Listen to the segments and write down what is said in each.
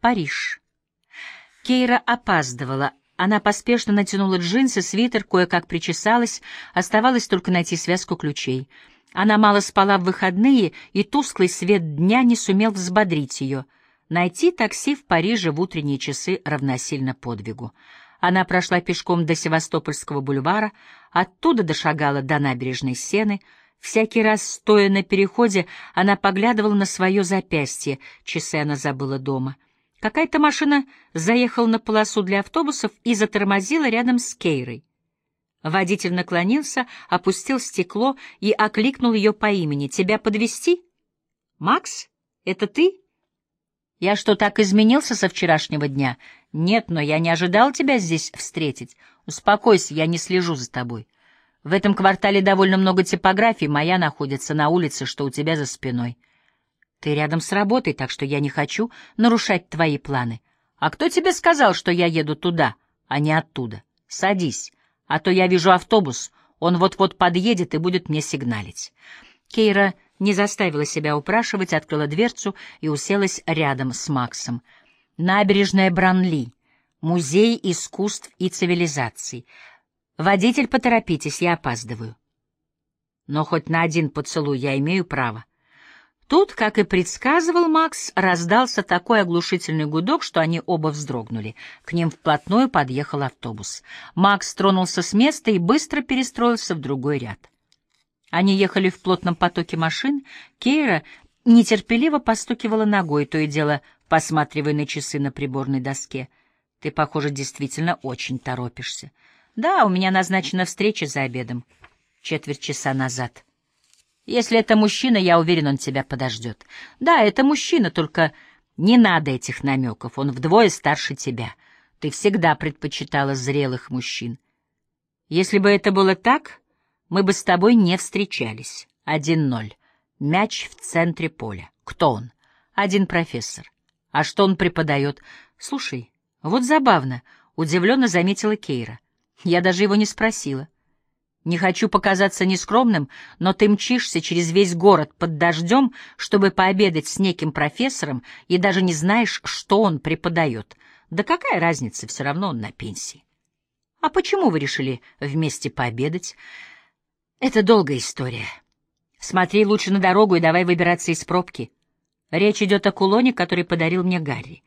Париж. Кейра опаздывала. Она поспешно натянула джинсы, свитер, кое-как причесалась, оставалось только найти связку ключей. Она мало спала в выходные, и тусклый свет дня не сумел взбодрить ее. Найти такси в Париже в утренние часы равносильно подвигу. Она прошла пешком до Севастопольского бульвара, оттуда дошагала до набережной Сены. Всякий раз, стоя на переходе, она поглядывала на свое запястье, часы она забыла дома — Какая-то машина заехала на полосу для автобусов и затормозила рядом с Кейрой. Водитель наклонился, опустил стекло и окликнул ее по имени. «Тебя подвести? Макс, это ты?» «Я что, так изменился со вчерашнего дня?» «Нет, но я не ожидал тебя здесь встретить. Успокойся, я не слежу за тобой. В этом квартале довольно много типографий, моя находится на улице, что у тебя за спиной». Ты рядом с работой, так что я не хочу нарушать твои планы. А кто тебе сказал, что я еду туда, а не оттуда? Садись, а то я вижу автобус, он вот-вот подъедет и будет мне сигналить. Кейра не заставила себя упрашивать, открыла дверцу и уселась рядом с Максом. Набережная Бранли, музей искусств и цивилизаций. Водитель, поторопитесь, я опаздываю. Но хоть на один поцелуй я имею право. Тут, как и предсказывал Макс, раздался такой оглушительный гудок, что они оба вздрогнули. К ним вплотную подъехал автобус. Макс тронулся с места и быстро перестроился в другой ряд. Они ехали в плотном потоке машин. Кейра нетерпеливо постукивала ногой, то и дело посматривая на часы на приборной доске. «Ты, похоже, действительно очень торопишься». «Да, у меня назначена встреча за обедом. Четверть часа назад». Если это мужчина, я уверен, он тебя подождет. Да, это мужчина, только не надо этих намеков. Он вдвое старше тебя. Ты всегда предпочитала зрелых мужчин. Если бы это было так, мы бы с тобой не встречались. Один ноль. Мяч в центре поля. Кто он? Один профессор. А что он преподает? Слушай, вот забавно, удивленно заметила Кейра. Я даже его не спросила. Не хочу показаться нескромным, но ты мчишься через весь город под дождем, чтобы пообедать с неким профессором, и даже не знаешь, что он преподает. Да какая разница, все равно он на пенсии. А почему вы решили вместе пообедать? Это долгая история. Смотри лучше на дорогу и давай выбираться из пробки. Речь идет о кулоне, который подарил мне Гарри.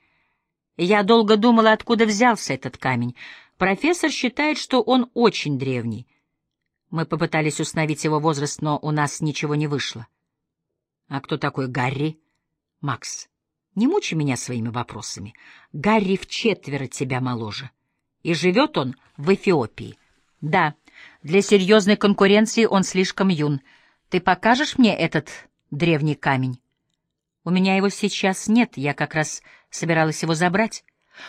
Я долго думала, откуда взялся этот камень. Профессор считает, что он очень древний. Мы попытались установить его возраст, но у нас ничего не вышло. А кто такой Гарри? Макс, не мучи меня своими вопросами. Гарри в четверо тебя моложе. И живет он в Эфиопии. Да, для серьезной конкуренции он слишком юн. Ты покажешь мне этот древний камень? У меня его сейчас нет, я как раз собиралась его забрать.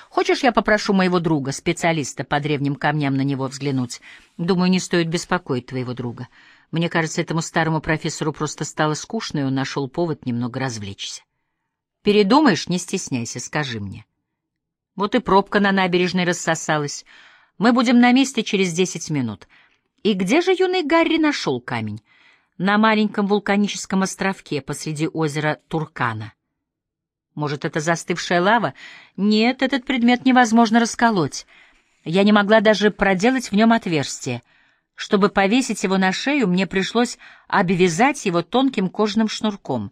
Хочешь, я попрошу моего друга, специалиста по древним камням, на него взглянуть? Думаю, не стоит беспокоить твоего друга. Мне кажется, этому старому профессору просто стало скучно, и он нашел повод немного развлечься. Передумаешь, не стесняйся, скажи мне. Вот и пробка на набережной рассосалась. Мы будем на месте через десять минут. И где же юный Гарри нашел камень? На маленьком вулканическом островке посреди озера Туркана. Может, это застывшая лава? Нет, этот предмет невозможно расколоть. Я не могла даже проделать в нем отверстие. Чтобы повесить его на шею, мне пришлось обвязать его тонким кожаным шнурком.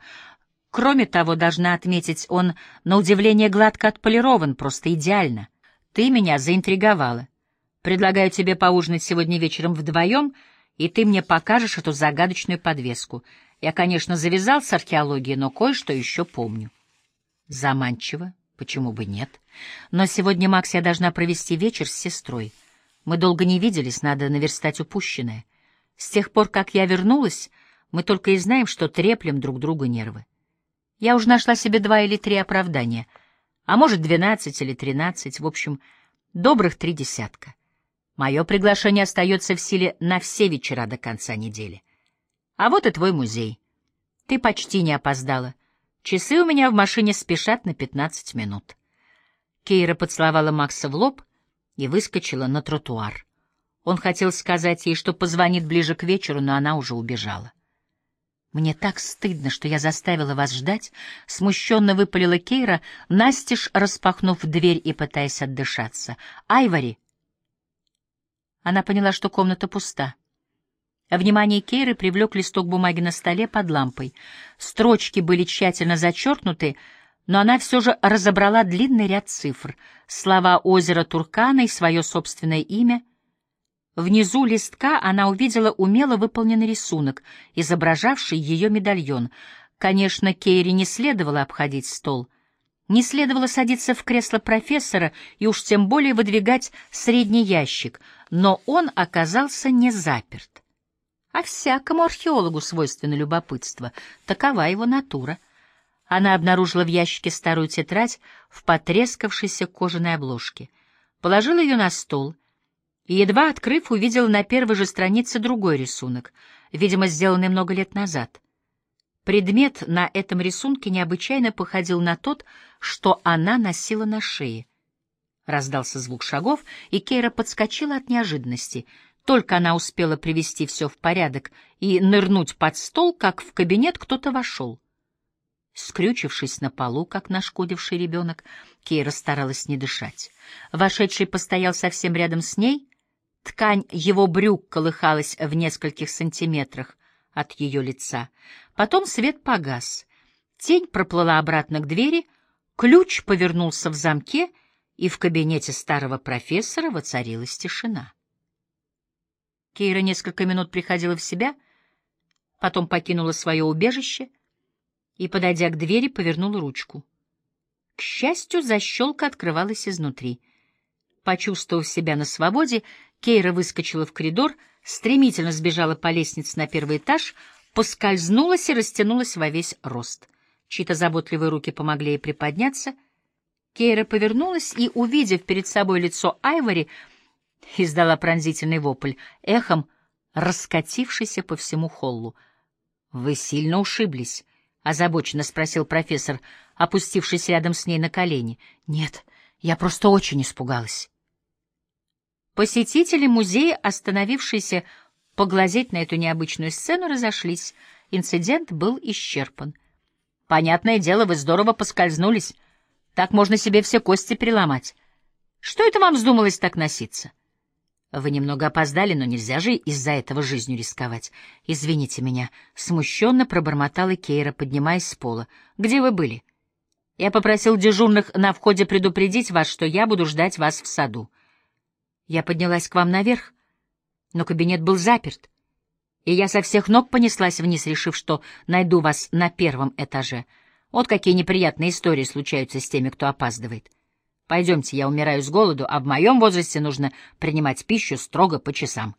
Кроме того, должна отметить, он, на удивление, гладко отполирован, просто идеально. Ты меня заинтриговала. Предлагаю тебе поужинать сегодня вечером вдвоем, и ты мне покажешь эту загадочную подвеску. Я, конечно, завязал с археологией, но кое-что еще помню. Заманчиво, почему бы нет? Но сегодня, Макс, я должна провести вечер с сестрой. Мы долго не виделись, надо наверстать упущенное. С тех пор, как я вернулась, мы только и знаем, что треплем друг другу нервы. Я уже нашла себе два или три оправдания, а может, двенадцать или тринадцать, в общем, добрых три десятка. Мое приглашение остается в силе на все вечера до конца недели. А вот и твой музей. Ты почти не опоздала. Часы у меня в машине спешат на пятнадцать минут. Кейра поцеловала Макса в лоб и выскочила на тротуар. Он хотел сказать ей, что позвонит ближе к вечеру, но она уже убежала. «Мне так стыдно, что я заставила вас ждать», — смущенно выпалила Кейра, настежь распахнув дверь и пытаясь отдышаться. «Айвори!» Она поняла, что комната пуста. Внимание Кейры привлек листок бумаги на столе под лампой. Строчки были тщательно зачеркнуты, но она все же разобрала длинный ряд цифр, слова озера Туркана и свое собственное имя — Внизу листка она увидела умело выполненный рисунок, изображавший ее медальон. Конечно, Кейри не следовало обходить стол. Не следовало садиться в кресло профессора и уж тем более выдвигать средний ящик, но он оказался не заперт. А всякому археологу свойственно любопытство, такова его натура. Она обнаружила в ящике старую тетрадь в потрескавшейся кожаной обложке. Положила ее на стол — и, едва открыв, увидел на первой же странице другой рисунок, видимо, сделанный много лет назад. Предмет на этом рисунке необычайно походил на тот, что она носила на шее. Раздался звук шагов, и Кейра подскочила от неожиданности. Только она успела привести все в порядок и нырнуть под стол, как в кабинет кто-то вошел. Скрючившись на полу, как нашкодивший ребенок, Кейра старалась не дышать. Вошедший постоял совсем рядом с ней — Ткань его брюк колыхалась в нескольких сантиметрах от ее лица. Потом свет погас. Тень проплыла обратно к двери, ключ повернулся в замке, и в кабинете старого профессора воцарилась тишина. Кейра несколько минут приходила в себя, потом покинула свое убежище и, подойдя к двери, повернула ручку. К счастью, защелка открывалась изнутри. Почувствовав себя на свободе, Кейра выскочила в коридор, стремительно сбежала по лестнице на первый этаж, поскользнулась и растянулась во весь рост. Чьи-то заботливые руки помогли ей приподняться. Кейра повернулась и, увидев перед собой лицо Айвори, издала пронзительный вопль, эхом раскатившийся по всему холлу. — Вы сильно ушиблись? — озабоченно спросил профессор, опустившись рядом с ней на колени. — Нет, я просто очень испугалась. Посетители музея, остановившиеся поглазеть на эту необычную сцену, разошлись. Инцидент был исчерпан. Понятное дело, вы здорово поскользнулись. Так можно себе все кости переломать. Что это вам вздумалось так носиться? Вы немного опоздали, но нельзя же из-за этого жизнью рисковать. Извините меня, смущенно пробормотала Кейра, поднимаясь с пола. Где вы были? Я попросил дежурных на входе предупредить вас, что я буду ждать вас в саду. Я поднялась к вам наверх, но кабинет был заперт, и я со всех ног понеслась вниз, решив, что найду вас на первом этаже. Вот какие неприятные истории случаются с теми, кто опаздывает. Пойдемте, я умираю с голоду, а в моем возрасте нужно принимать пищу строго по часам.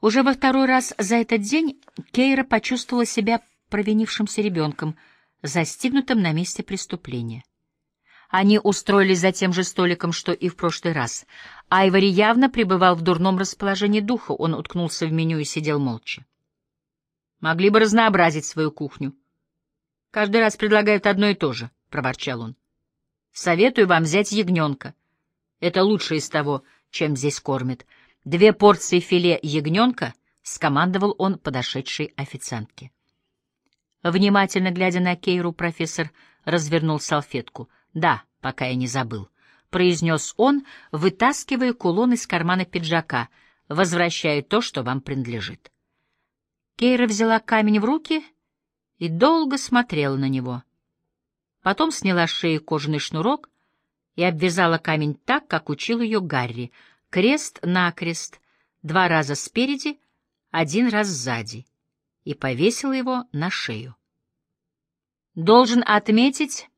Уже во второй раз за этот день Кейра почувствовала себя провинившимся ребенком, застигнутым на месте преступления. Они устроились за тем же столиком, что и в прошлый раз. Айвори явно пребывал в дурном расположении духа, он уткнулся в меню и сидел молча. «Могли бы разнообразить свою кухню. Каждый раз предлагают одно и то же», — проворчал он. «Советую вам взять ягненка. Это лучшее из того, чем здесь кормят. Две порции филе ягненка», — скомандовал он подошедшей официантке. Внимательно глядя на Кейру, профессор развернул салфетку — «Да, пока я не забыл», — произнес он, вытаскивая кулон из кармана пиджака, возвращая то, что вам принадлежит. Кейра взяла камень в руки и долго смотрела на него. Потом сняла с шеи кожаный шнурок и обвязала камень так, как учил ее Гарри, крест-накрест, два раза спереди, один раз сзади, и повесила его на шею. Должен отметить,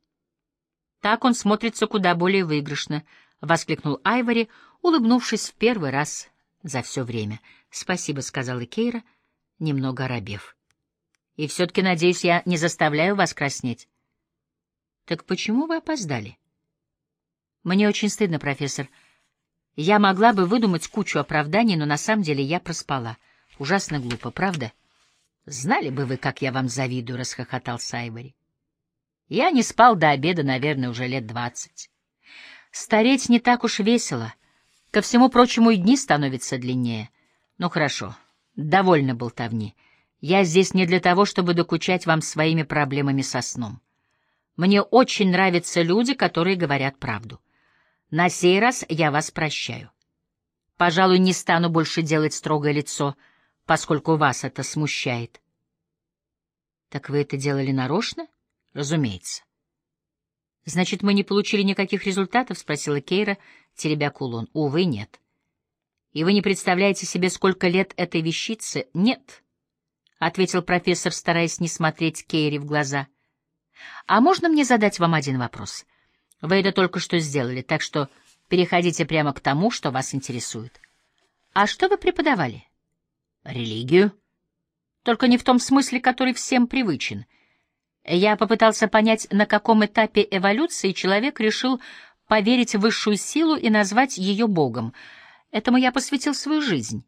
так он смотрится куда более выигрышно, — воскликнул Айвори, улыбнувшись в первый раз за все время. — Спасибо, — сказала Кейра, немного оробев. — И все-таки, надеюсь, я не заставляю вас краснеть. — Так почему вы опоздали? — Мне очень стыдно, профессор. Я могла бы выдумать кучу оправданий, но на самом деле я проспала. Ужасно глупо, правда? — Знали бы вы, как я вам завидую, — расхохотался Айвори. Я не спал до обеда, наверное, уже лет двадцать. Стареть не так уж весело. Ко всему прочему и дни становятся длиннее. Ну хорошо, довольно болтовни. Я здесь не для того, чтобы докучать вам своими проблемами со сном. Мне очень нравятся люди, которые говорят правду. На сей раз я вас прощаю. Пожалуй, не стану больше делать строгое лицо, поскольку вас это смущает. Так вы это делали нарочно? Разумеется. Значит, мы не получили никаких результатов? спросила Кейра, теребя кулон. Увы, нет. И вы не представляете себе, сколько лет этой вещице? Нет, ответил профессор, стараясь не смотреть Кейре в глаза. А можно мне задать вам один вопрос? Вы это только что сделали, так что переходите прямо к тому, что вас интересует. А что вы преподавали? Религию. Только не в том смысле, который всем привычен. Я попытался понять, на каком этапе эволюции человек решил поверить в высшую силу и назвать ее Богом. Этому я посвятил свою жизнь.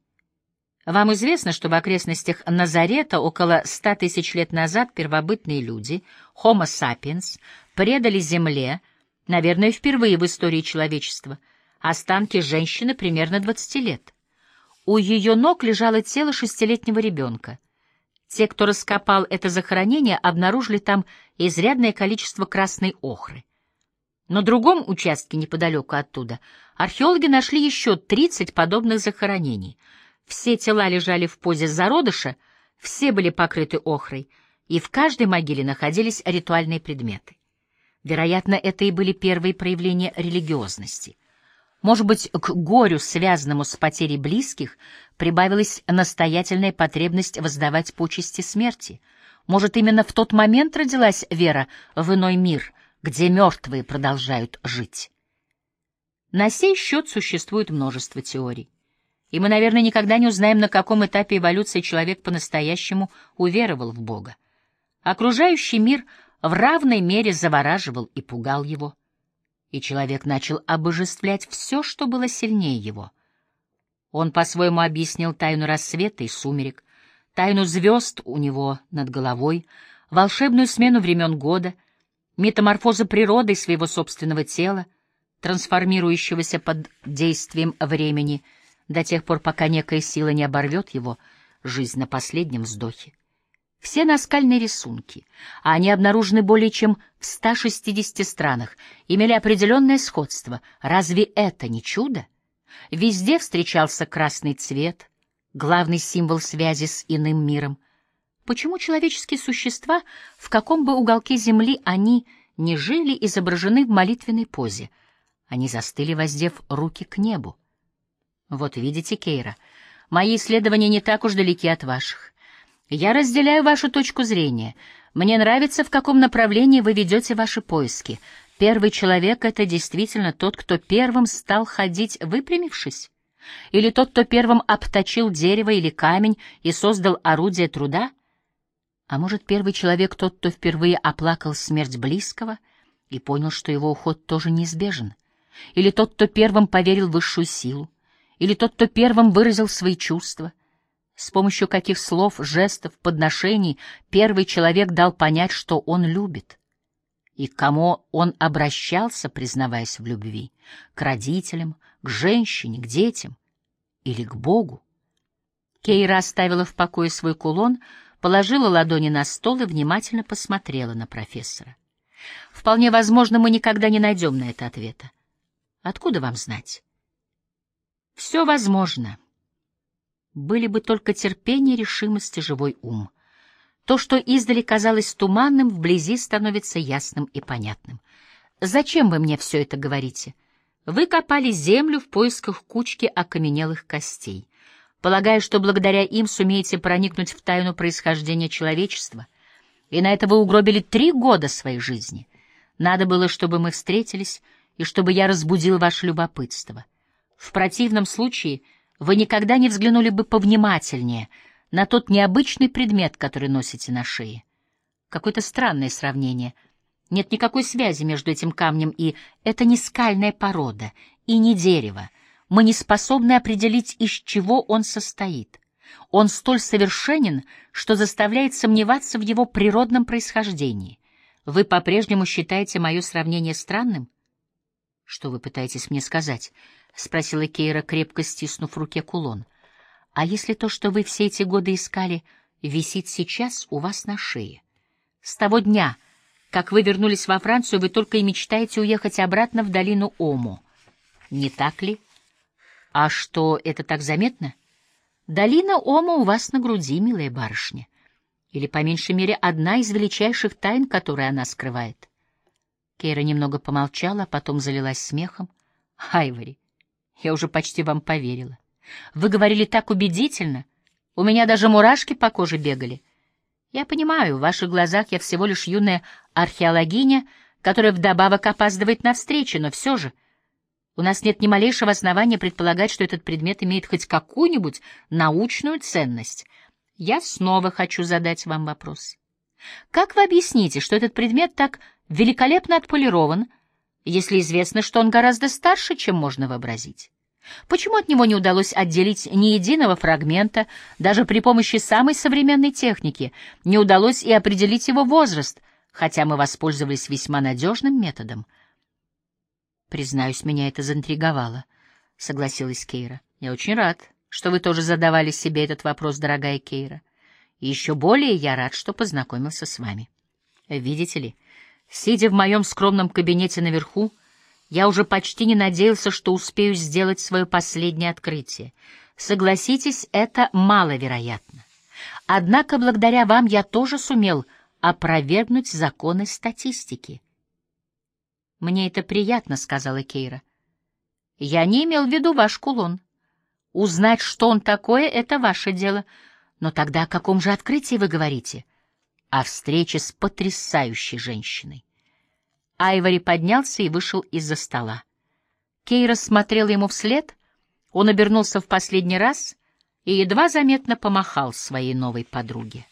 Вам известно, что в окрестностях Назарета около ста тысяч лет назад первобытные люди, Homo sapiens, предали Земле, наверное, впервые в истории человечества, останки женщины примерно 20 лет. У ее ног лежало тело шестилетнего ребенка. Те, кто раскопал это захоронение, обнаружили там изрядное количество красной охры. На другом участке неподалеку оттуда археологи нашли еще 30 подобных захоронений. Все тела лежали в позе зародыша, все были покрыты охрой, и в каждой могиле находились ритуальные предметы. Вероятно, это и были первые проявления религиозности. Может быть, к горю, связанному с потерей близких, прибавилась настоятельная потребность воздавать почести смерти. Может, именно в тот момент родилась вера в иной мир, где мертвые продолжают жить. На сей счет существует множество теорий. И мы, наверное, никогда не узнаем, на каком этапе эволюции человек по-настоящему уверовал в Бога. Окружающий мир в равной мере завораживал и пугал его и человек начал обожествлять все, что было сильнее его. Он по-своему объяснил тайну рассвета и сумерек, тайну звезд у него над головой, волшебную смену времен года, метаморфозы природы своего собственного тела, трансформирующегося под действием времени до тех пор, пока некая сила не оборвет его жизнь на последнем вздохе. Все наскальные рисунки, а они обнаружены более чем в 160 странах, имели определенное сходство. Разве это не чудо? Везде встречался красный цвет, главный символ связи с иным миром. Почему человеческие существа, в каком бы уголке земли они не жили, изображены в молитвенной позе? Они застыли, воздев руки к небу. Вот видите, Кейра, мои исследования не так уж далеки от ваших. Я разделяю вашу точку зрения. Мне нравится, в каком направлении вы ведете ваши поиски. Первый человек — это действительно тот, кто первым стал ходить, выпрямившись? Или тот, кто первым обточил дерево или камень и создал орудие труда? А может, первый человек — тот, кто впервые оплакал смерть близкого и понял, что его уход тоже неизбежен? Или тот, кто первым поверил в высшую силу? Или тот, кто первым выразил свои чувства — с помощью каких слов, жестов, подношений первый человек дал понять, что он любит. И к кому он обращался, признаваясь в любви? К родителям, к женщине, к детям или к Богу? Кейра оставила в покое свой кулон, положила ладони на стол и внимательно посмотрела на профессора. Вполне возможно, мы никогда не найдем на это ответа. Откуда вам знать? Все возможно были бы только терпение, решимость и живой ум. То, что издали казалось туманным, вблизи становится ясным и понятным. Зачем вы мне все это говорите? Вы копали землю в поисках кучки окаменелых костей, полагая, что благодаря им сумеете проникнуть в тайну происхождения человечества. И на это вы угробили три года своей жизни. Надо было, чтобы мы встретились, и чтобы я разбудил ваше любопытство. В противном случае — вы никогда не взглянули бы повнимательнее на тот необычный предмет, который носите на шее. Какое-то странное сравнение. Нет никакой связи между этим камнем и... Это не скальная порода и не дерево. Мы не способны определить, из чего он состоит. Он столь совершенен, что заставляет сомневаться в его природном происхождении. Вы по-прежнему считаете мое сравнение странным? Что вы пытаетесь мне сказать? — спросила Кейра, крепко стиснув в руке кулон. — А если то, что вы все эти годы искали, висит сейчас у вас на шее. С того дня, как вы вернулись во Францию, вы только и мечтаете уехать обратно в долину Омо. Не так ли? А что, это так заметно? Долина Омо у вас на груди, милая барышня. Или, по меньшей мере, одна из величайших тайн, которые она скрывает. Кейра немного помолчала, а потом залилась смехом. Айвори, я уже почти вам поверила. Вы говорили так убедительно. У меня даже мурашки по коже бегали. Я понимаю, в ваших глазах я всего лишь юная археологиня, которая вдобавок опаздывает на встречи, но все же у нас нет ни малейшего основания предполагать, что этот предмет имеет хоть какую-нибудь научную ценность. Я снова хочу задать вам вопрос. Как вы объясните, что этот предмет так великолепно отполирован, если известно, что он гораздо старше, чем можно вообразить? Почему от него не удалось отделить ни единого фрагмента, даже при помощи самой современной техники, не удалось и определить его возраст, хотя мы воспользовались весьма надежным методом? Признаюсь, меня это заинтриговало, — согласилась Кейра. Я очень рад, что вы тоже задавали себе этот вопрос, дорогая Кейра. И еще более я рад, что познакомился с вами. Видите ли, сидя в моем скромном кабинете наверху, я уже почти не надеялся, что успею сделать свое последнее открытие. Согласитесь, это маловероятно. Однако благодаря вам я тоже сумел опровергнуть законы статистики. «Мне это приятно», — сказала Кейра. «Я не имел в виду ваш кулон. Узнать, что он такое, — это ваше дело. Но тогда о каком же открытии вы говорите? О встрече с потрясающей женщиной». Айвори поднялся и вышел из-за стола. Кейра смотрел ему вслед, он обернулся в последний раз и едва заметно помахал своей новой подруге.